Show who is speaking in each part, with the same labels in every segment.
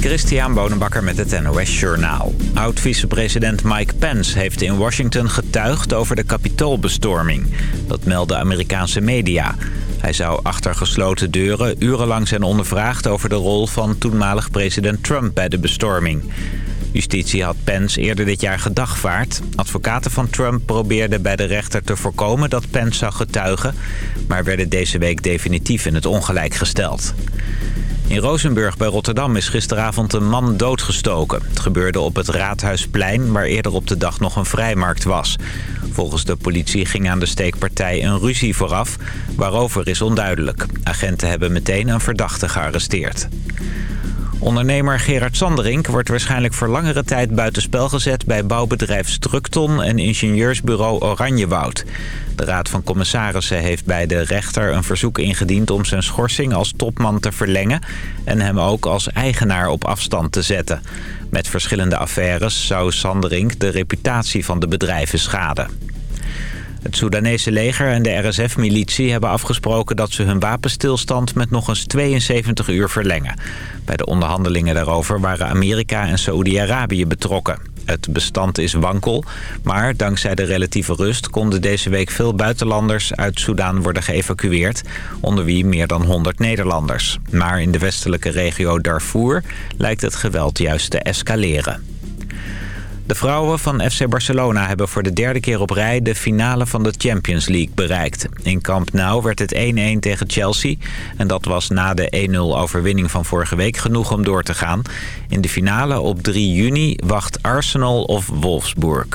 Speaker 1: Christian Bonenbakker met het NOS Journaal. Oud-vicepresident Mike Pence heeft in Washington getuigd over de kapitoolbestorming. Dat melden Amerikaanse media. Hij zou achter gesloten deuren urenlang zijn ondervraagd over de rol van toenmalig president Trump bij de bestorming. Justitie had Pence eerder dit jaar gedagvaard. Advocaten van Trump probeerden bij de rechter te voorkomen dat Pence zou getuigen... maar werden deze week definitief in het ongelijk gesteld. In Rozenburg bij Rotterdam is gisteravond een man doodgestoken. Het gebeurde op het Raadhuisplein, waar eerder op de dag nog een vrijmarkt was. Volgens de politie ging aan de steekpartij een ruzie vooraf. Waarover is onduidelijk. Agenten hebben meteen een verdachte gearresteerd. Ondernemer Gerard Sanderink wordt waarschijnlijk voor langere tijd buitenspel gezet... bij bouwbedrijf Structon en ingenieursbureau Oranjewoud. De Raad van Commissarissen heeft bij de rechter een verzoek ingediend... om zijn schorsing als topman te verlengen... en hem ook als eigenaar op afstand te zetten. Met verschillende affaires zou Sanderink de reputatie van de bedrijven schaden. Het Soedanese leger en de RSF-militie hebben afgesproken dat ze hun wapenstilstand met nog eens 72 uur verlengen. Bij de onderhandelingen daarover waren Amerika en Saoedi-Arabië betrokken. Het bestand is wankel, maar dankzij de relatieve rust konden deze week veel buitenlanders uit Soedan worden geëvacueerd, onder wie meer dan 100 Nederlanders. Maar in de westelijke regio Darfur lijkt het geweld juist te escaleren. De vrouwen van FC Barcelona hebben voor de derde keer op rij de finale van de Champions League bereikt. In Camp Nou werd het 1-1 tegen Chelsea en dat was na de 1-0 overwinning van vorige week genoeg om door te gaan. In de finale op 3 juni wacht Arsenal of Wolfsburg.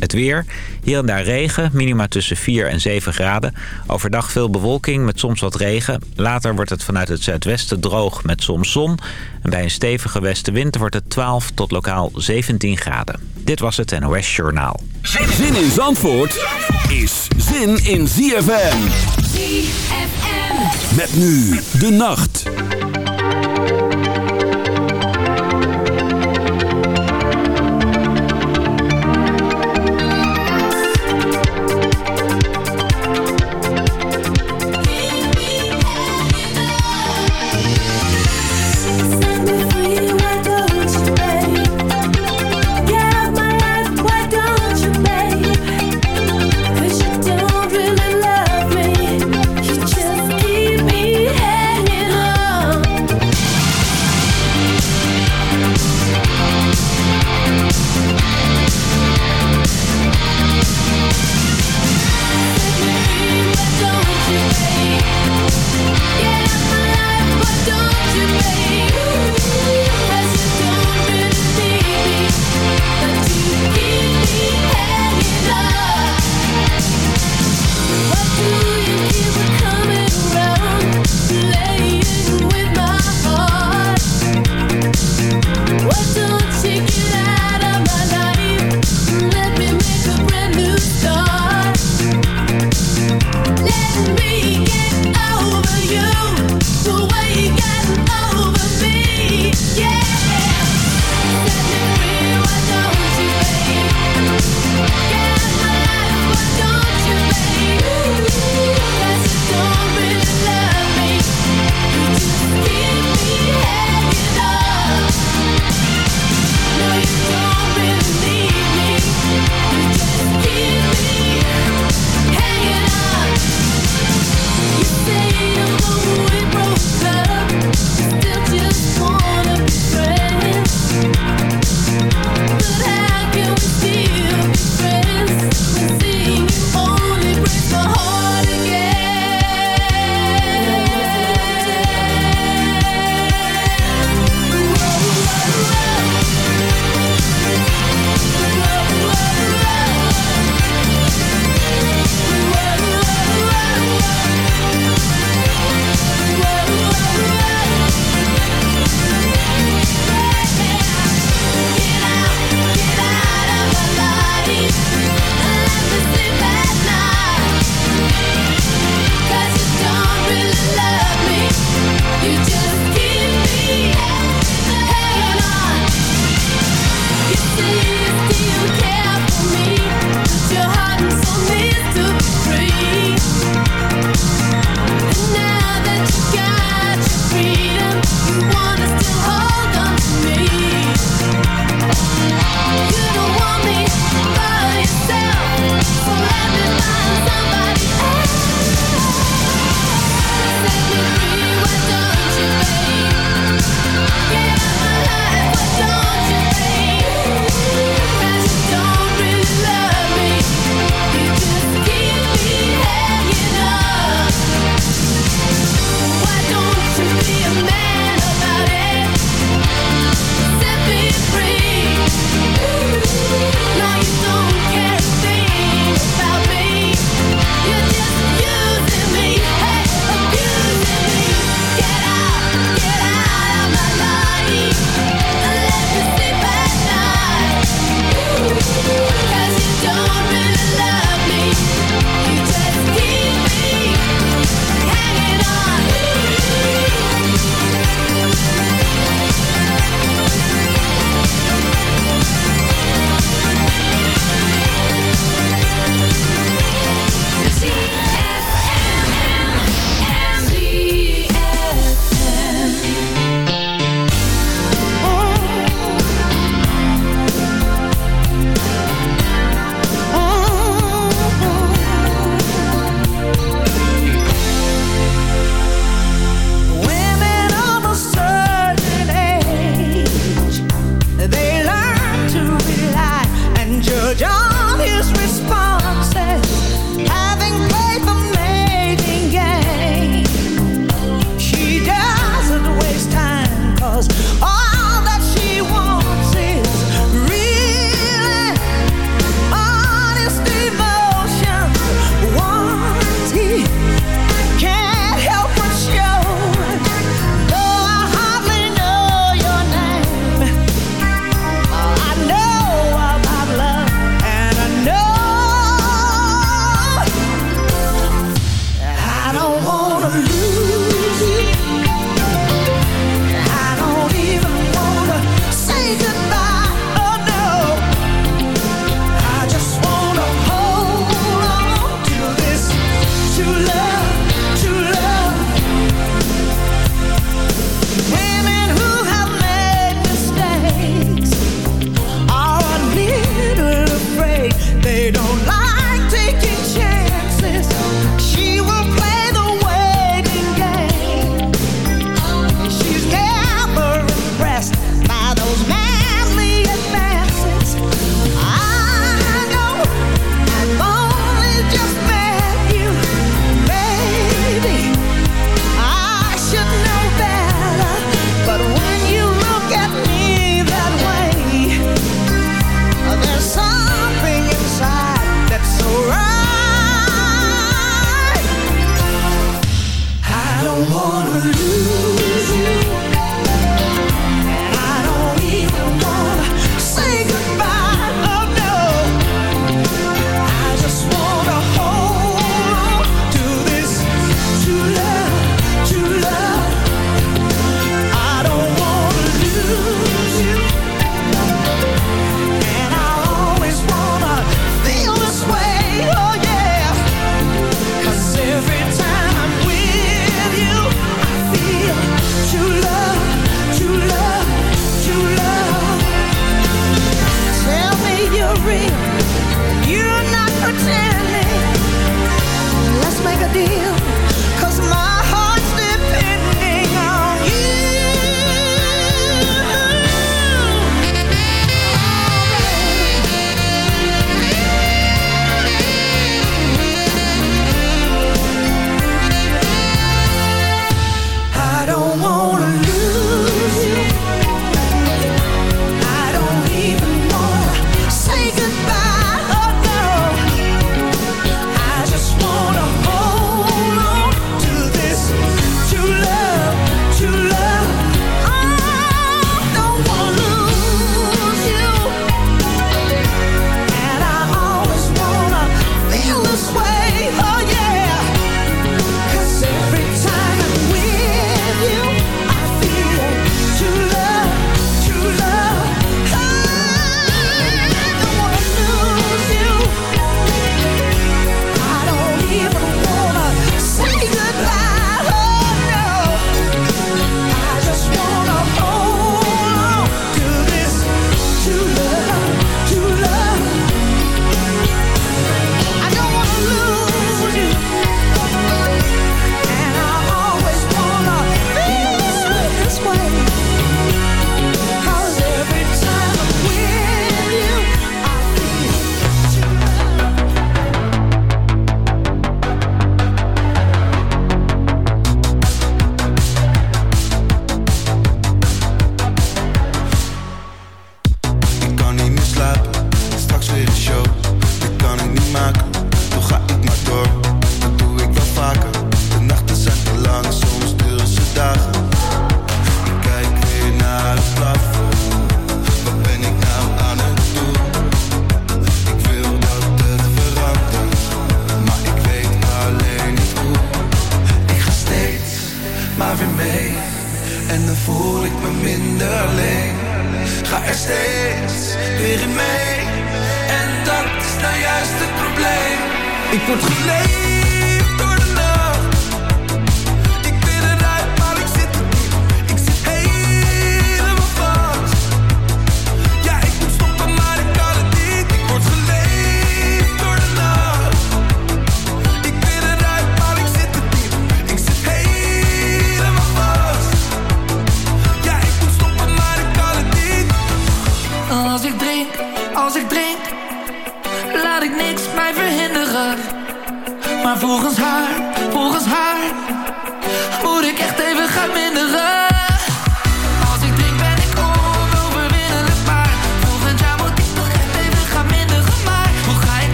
Speaker 1: Het weer, hier en daar regen, minima tussen 4 en 7 graden. Overdag veel bewolking met soms wat regen. Later wordt het vanuit het zuidwesten droog met soms zon. En bij een stevige westenwind wordt het 12 tot lokaal 17 graden. Dit was het NOS Journaal.
Speaker 2: Zin in Zandvoort is zin in ZFM.
Speaker 3: ZFM.
Speaker 2: Met nu de nacht.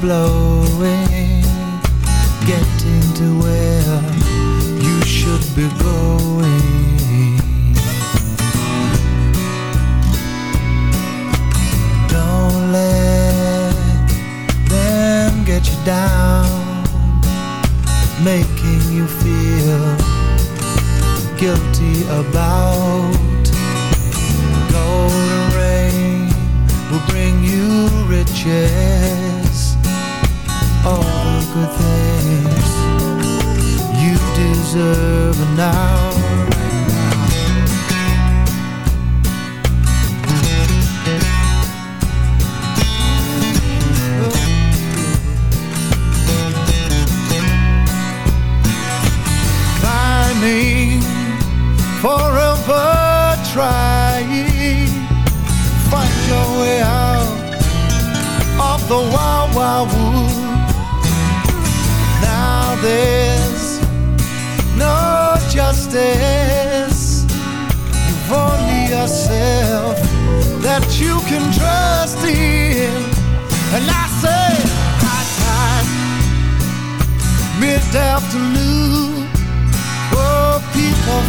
Speaker 4: You're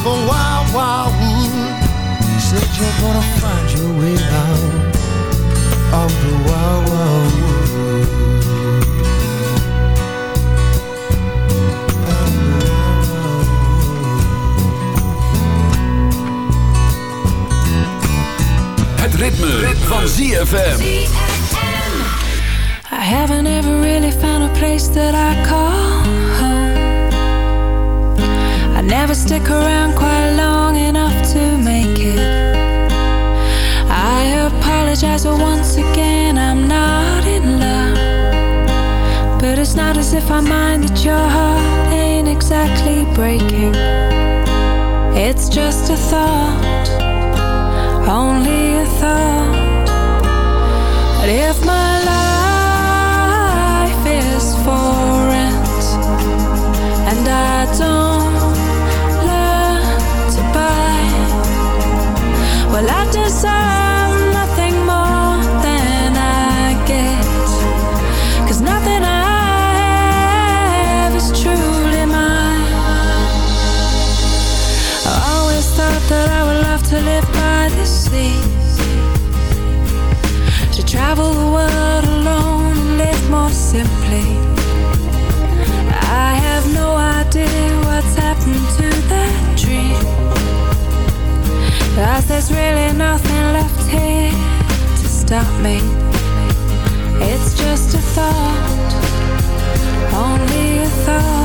Speaker 4: of the wild, wild wood. Said you're gonna find your way out of the wild, wild wood.
Speaker 2: Het ritme, van ZFM.
Speaker 5: I haven't ever really found a place that I call stick around quite long enough to make it. I apologize, once again, I'm not in love. But it's not as if I mind that your heart ain't exactly breaking. It's just a thought, only a thought. But if happened to that dream. Cause there's really nothing left here to stop me. It's just a thought, only a thought.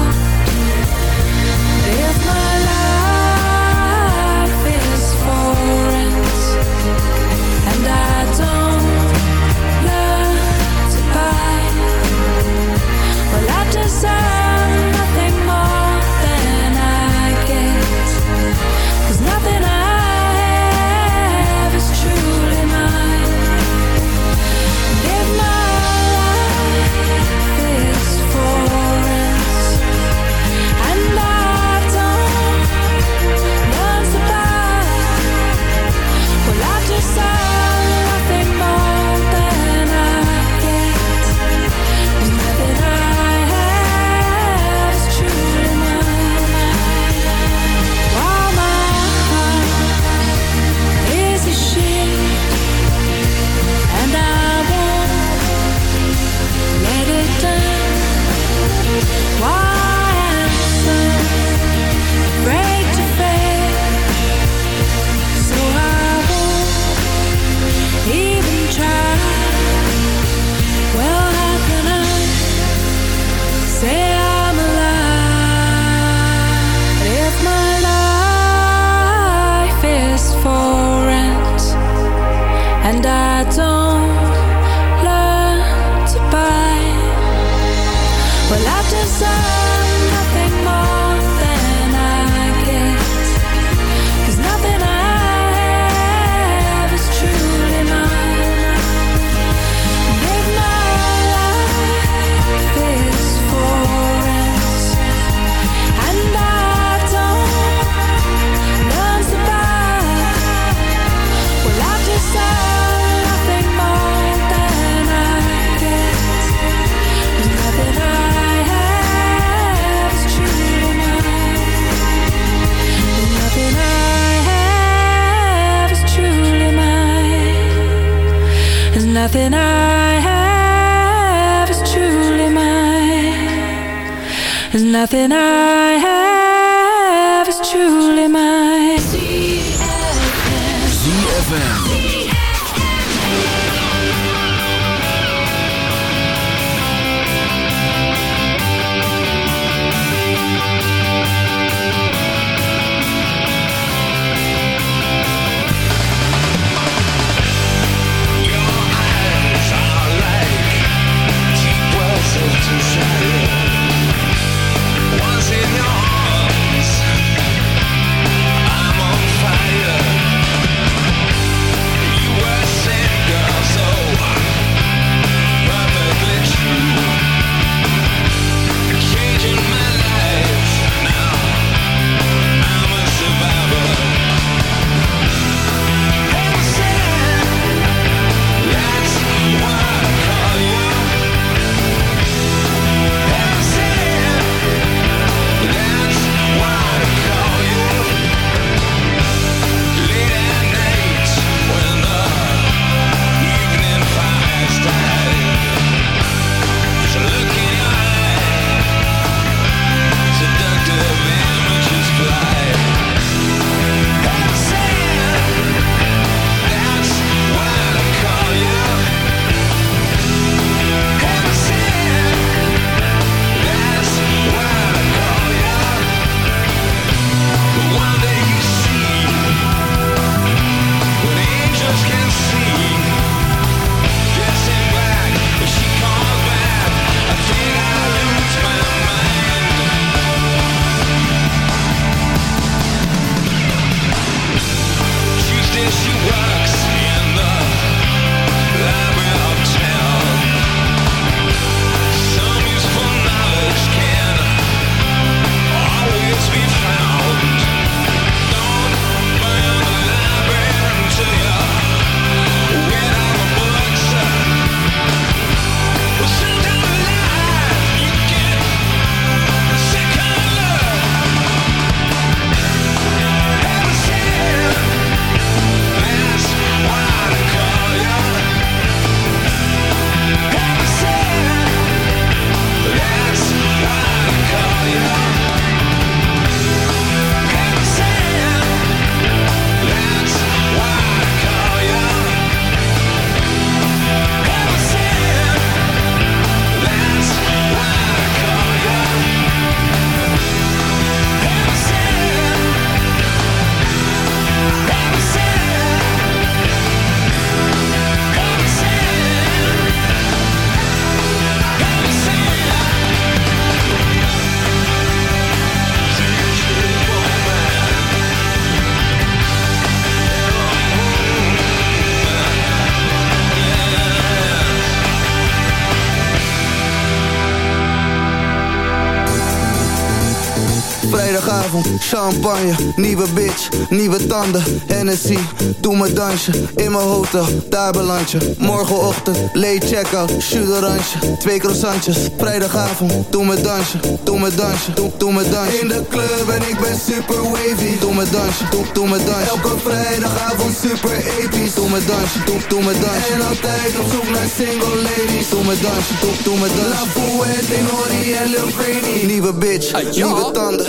Speaker 6: Champagne, nieuwe bitch, nieuwe tanden, Hennessy, doe me dansje, in mijn hotel, daar beland je. Morgenochtend, late check-out, chuderantje, twee croissantjes, vrijdagavond, doe me dansje, doe me dansje, doe, doe me dansje. In de club en ik ben super wavy, doe me dansje, doe, doe me dansje. Elke vrijdagavond super episch, doe me dansje, doe, doe me dansje. En altijd op zoek naar single ladies, doe me dansje, doe, doe me dansje. La Fuente, Nori en Lil nieuwe bitch, nieuwe tanden.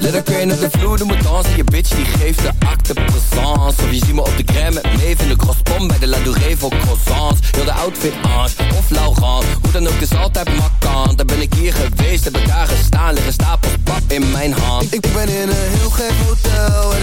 Speaker 7: Let crane op de vloer, doe me dansen. Je bitch die geeft de acte présence. Of je ziet me op de gram met Maeve in de crosspom Bij de La Douree voor croissants. Heel de outfit Ange of Laurent. Hoe dan ook, is altijd makkant Daar ben ik hier geweest, heb ik daar gestaan. Liggen stapels pap in mijn hand.
Speaker 6: Ik ben in een heel gek hotel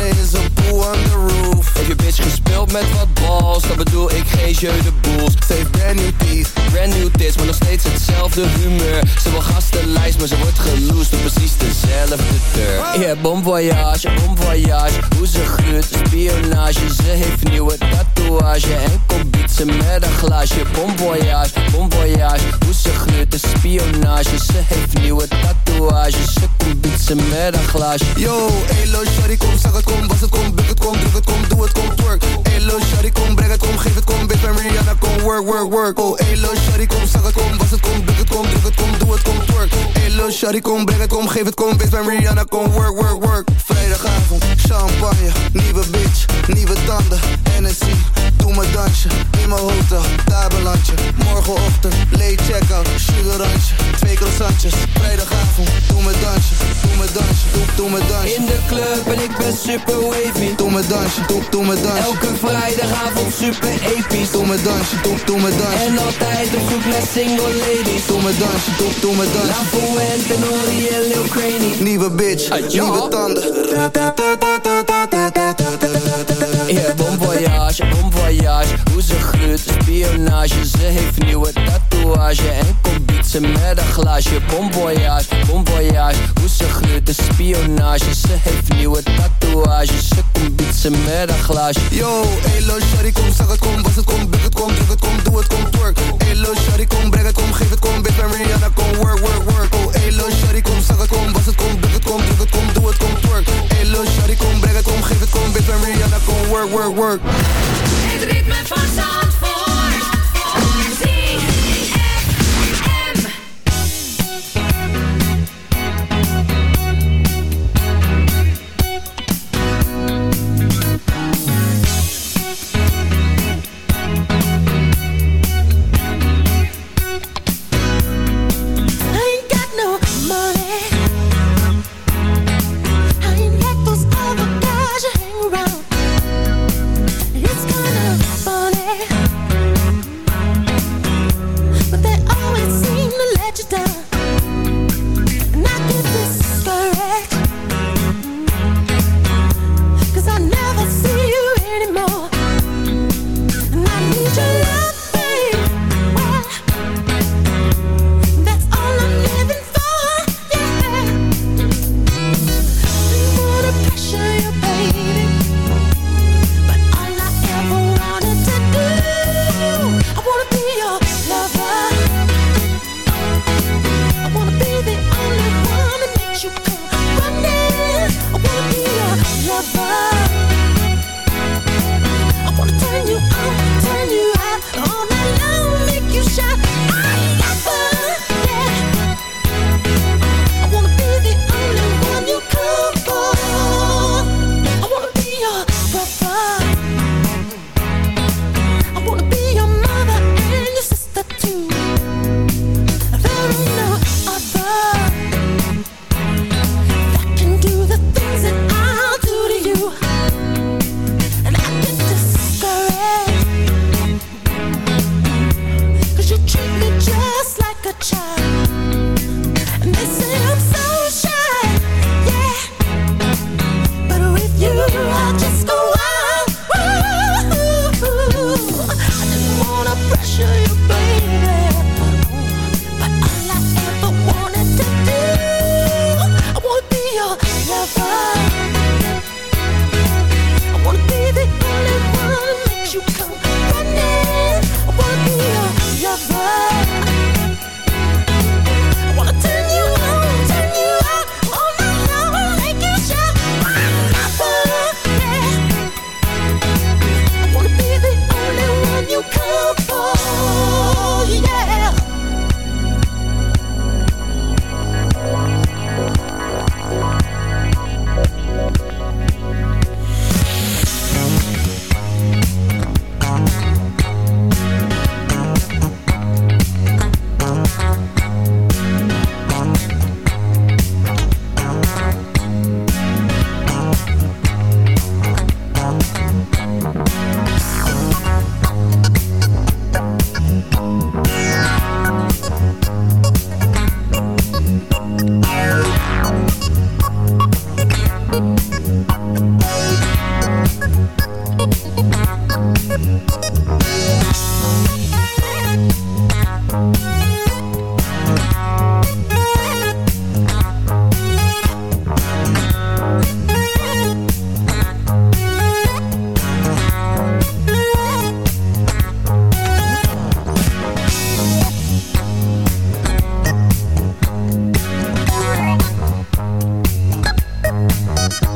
Speaker 7: met wat balls. Dan bedoel ik geen jeu de boels
Speaker 6: Ze heeft brand new teeth
Speaker 7: Brand new tits, maar nog steeds hetzelfde humeur. Ze wil gastenlijst, maar ze wordt geloosd Op precies dezelfde deur. Yeah, bon voyage, bon voyage Hoe ze gluurt, spionage. Ze heeft nieuwe tatoeage En komt ze met een glaasje. Bon voyage, bon voyage Hoe ze gluurt, spionage. Ze heeft nieuwe tatoeage. Ze komt fietsen met een glaasje.
Speaker 6: Yo, elo, shawty, kom, zag het, kom, was het, kom, buk het, kom, druk het, kom, doe het, kom, twerk Elo, shawty, kom, breng het, kom, geef het, kom, bitch, bij Rihanna, kom, work, work, work. Oh, elo, shawty, kom, zag het, kom, was het, kom, buk het, kom, druk het, kom, doe het, kom, twerk. Elo, shawty, kom, breng het, kom, geef het, kom, bitch, bij Rihanna, kom, work, work, work. Vrijdagavond, champagne, nieuwe bitch, nieuwe tanden, Hennessy Doe mijn dansje, in mijn hotel, daar beland je Morgenochtend, late check-out, sugarantje Twee croissantjes, vrijdagavond, doe mijn dansje Doe mijn dansje, doe, doe mijn dansje.
Speaker 7: In de club en ik ben super wavy.
Speaker 6: Doe mijn dansje, doe, doe mijn dansje.
Speaker 7: Elke vrijdagavond super episch.
Speaker 6: Doe mijn dansje, doe, doe mijn dansje.
Speaker 7: En altijd op zoek naar single ladies.
Speaker 6: Doe mijn dansje, doe, doe mijn dansje.
Speaker 7: La Fuente, Nori en Lil Craney
Speaker 6: Nieuwe bitch, nieuwe tanden.
Speaker 7: Bon voyage, Hoe ze gluurt, spionage Ze heeft nieuwe tatoeage En komt bietsen met een glaasje Bon voyage, Hoe ze gluurt, spionage Ze heeft nieuwe tatoeage Ze komt bietsen met een glaasje
Speaker 6: Yo, elo, shawty, kom, zag het, kom, was het, kom, buk het, kom, druk het, kom, doe het, kom, twerk Elo, shawty, kom, breng het, kom, geef het, kom, bitch, bij Rihanna, kom, work, work, work Oh, elo, shawty, kom, zag het, kom, was het, kom, buk het, kom, druk het, kom, doe het, kom, twerk Elo, shawty, kom, breng het, kom, geef het, kom, bitch, bij Rihanna, kom, work, work, work
Speaker 3: Het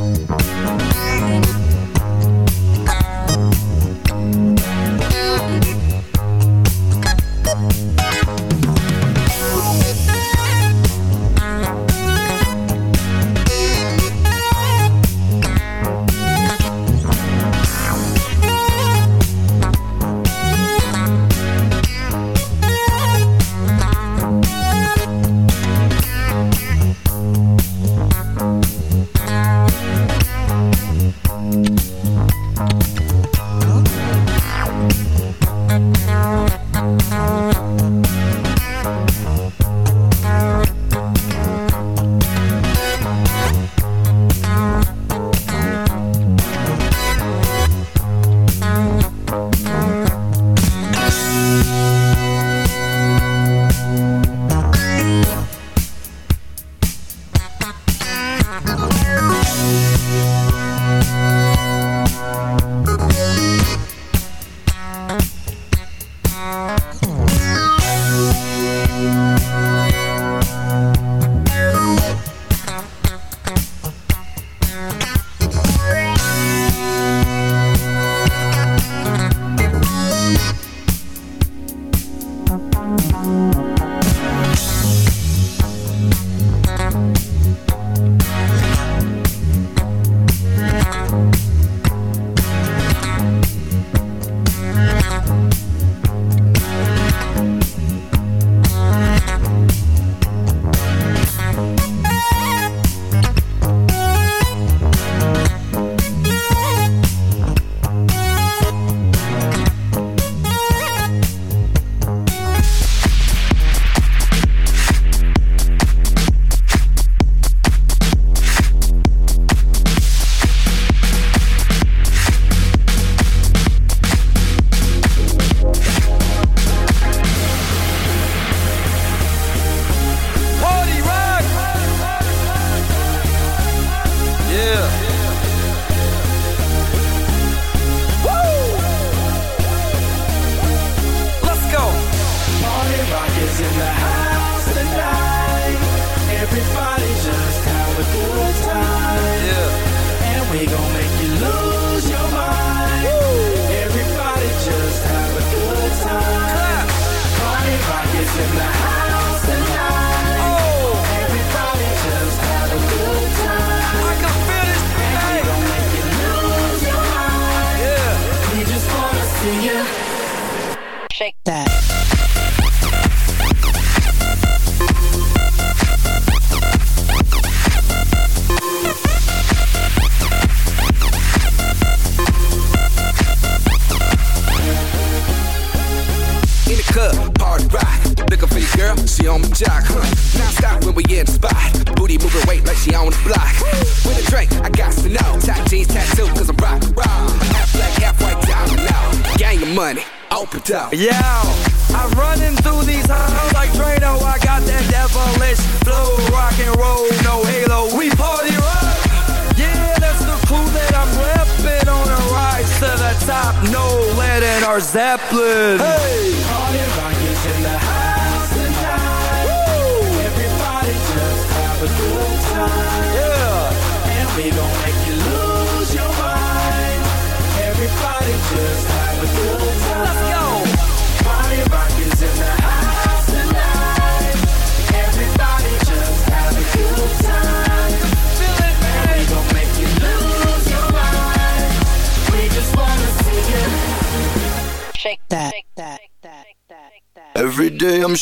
Speaker 8: Bye.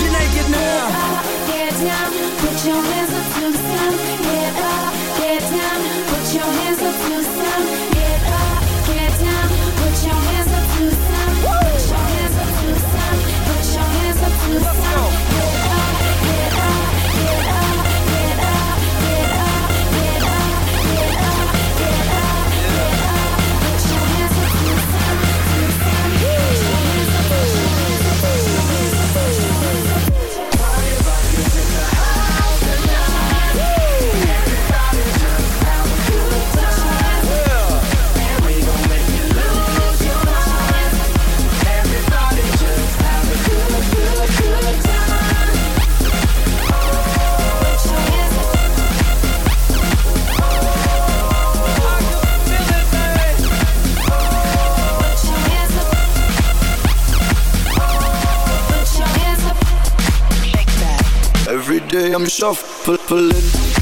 Speaker 9: you're naked now.
Speaker 10: Get down, put your
Speaker 8: day I'm shuffling.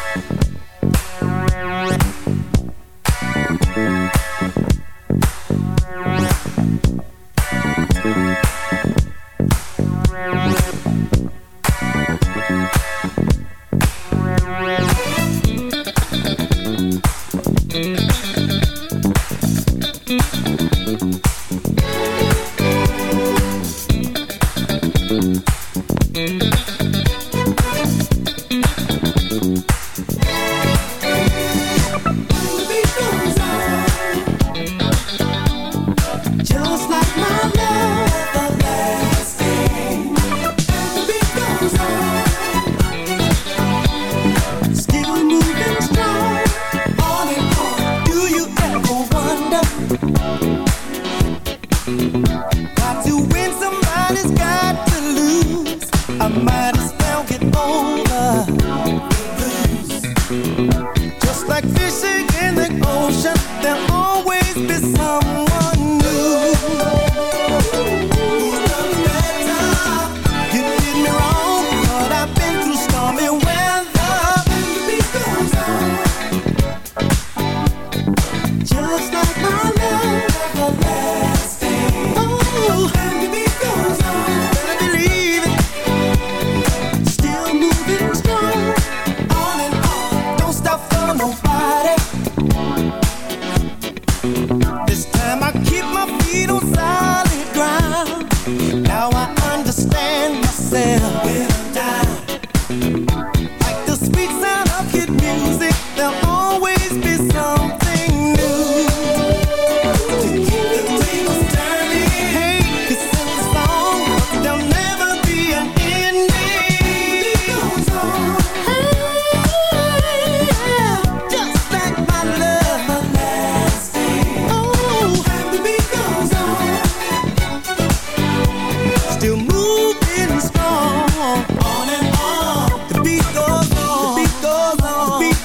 Speaker 11: Mm-hmm.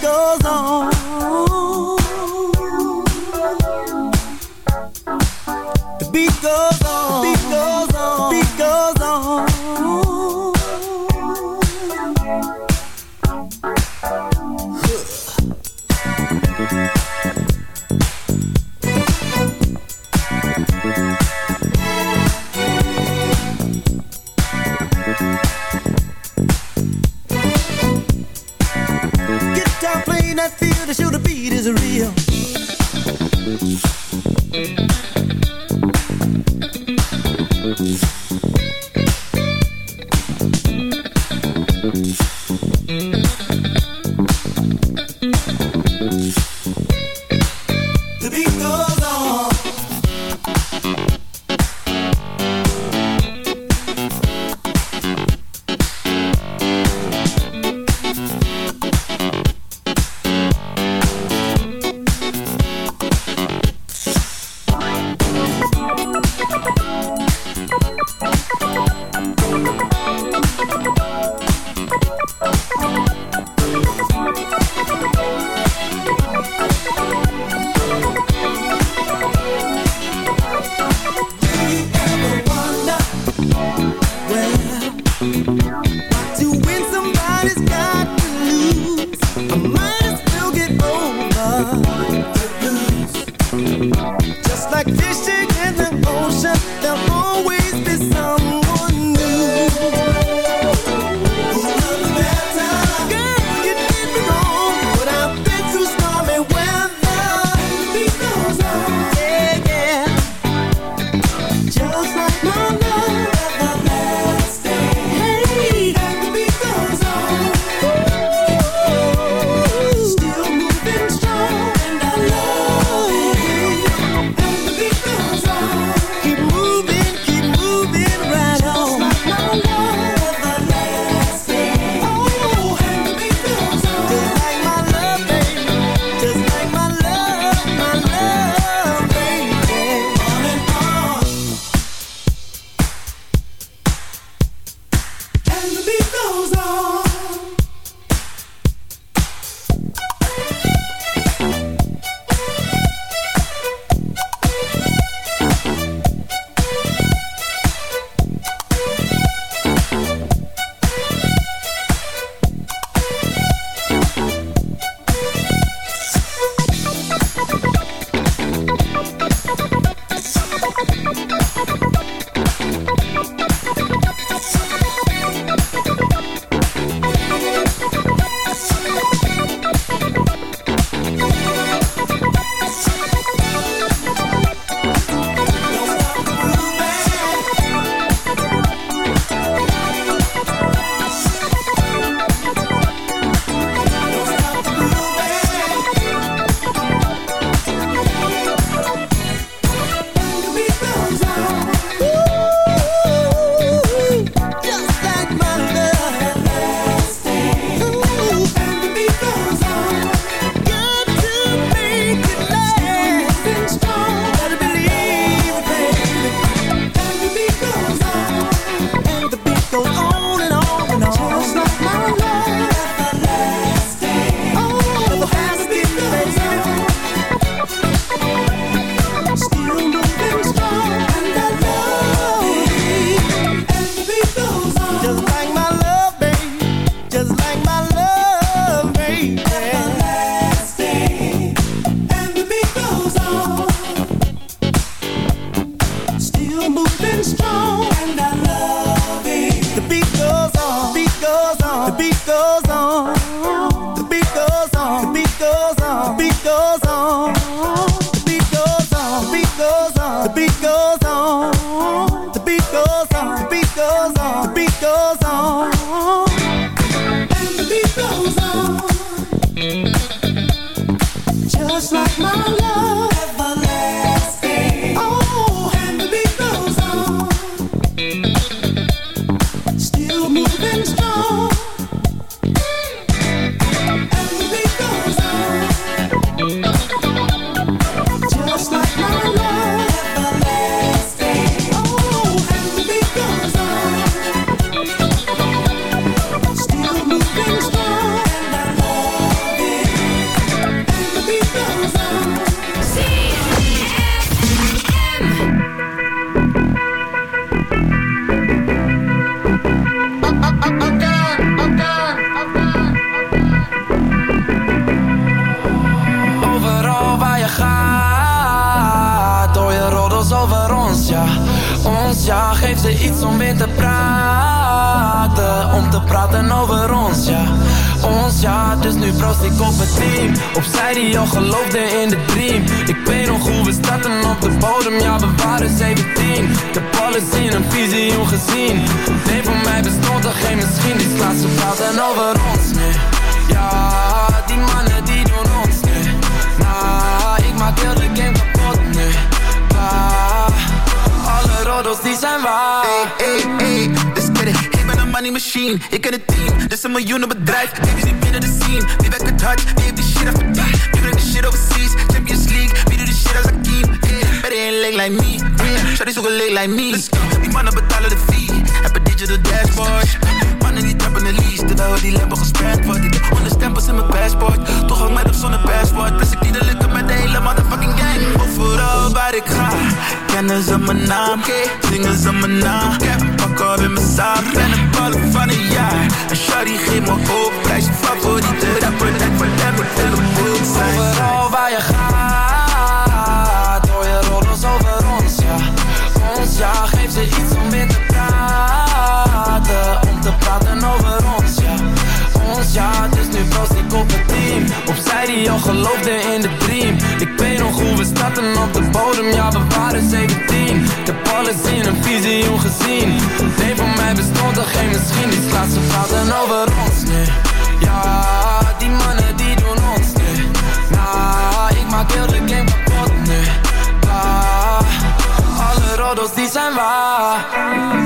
Speaker 11: goes on. The beat goes on. My in
Speaker 12: een visioen gezien. Nee, voor mij bestond er geen misschien. Die slaat ze praten over ons, nee. Ja, die mannen die doen ons, nee. Nah, ik maak heel de game kapot, nee. Bah, alle roddels die zijn waar.
Speaker 6: Hey, hey, hey, dus get it. Ik ben een money machine, ik ken het team. Dit is een miljoenen bedrijf, baby zit binnen de scene. Wie werkt het hard, wie heeft die shit afgediend Wie brengt de shit overseas, Champions League Wie doet de shit als Akeem, Better ain't leg like me, Shawty zoeken leg like me. Die mannen betalen de fee. Heb een digital dashboard. Mannen die trappen de lease. Terwijl die lampen gesperd wordt Ik heb honderd stempels in mijn passport. Toch ook met of zonder passport. Plus ik niet de lukken met de hele motherfucking gang. Overal waar ik ga. Kennen ze mijn naam. Zingen ze mijn naam. Ik heb een pak op in mijn zaak. Ben een ballen van een jaar. En Shawty geeft me ook prijs Je favoriete rapper Net voor hem moet helemaal zijn
Speaker 12: Die al geloofde in de dream. Ik weet nog hoe we starten op de bodem, ja, we waren 17 Ik heb alles in een visioen gezien. Nee, voor mij bestond er geen misschien Die slaat ze praten over ons, nee. Ja, die mannen die doen ons, nee. Nah, ik maak heel de game kapot, nee. Ah, alle roddels die zijn waar